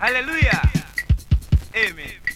Aleluya. Amen.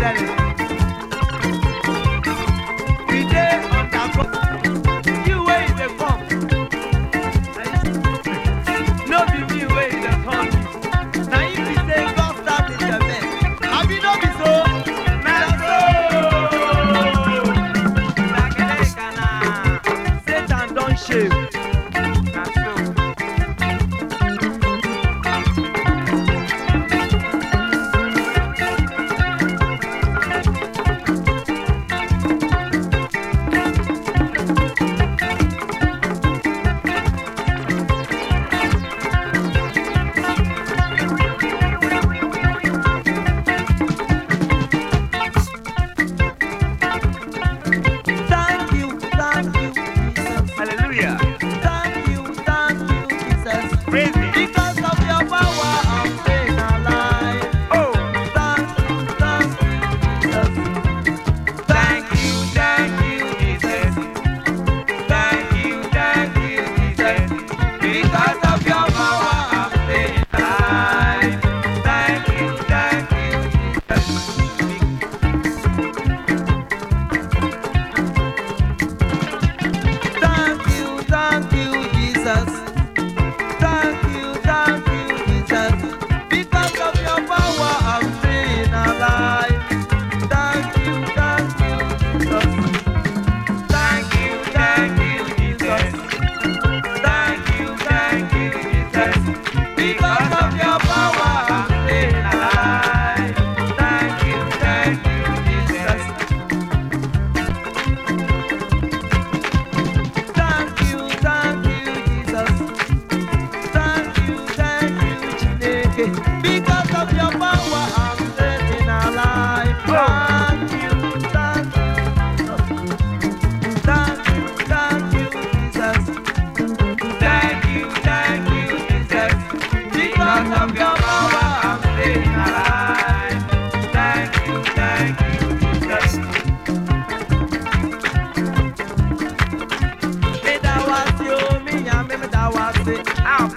general. Jesus. out.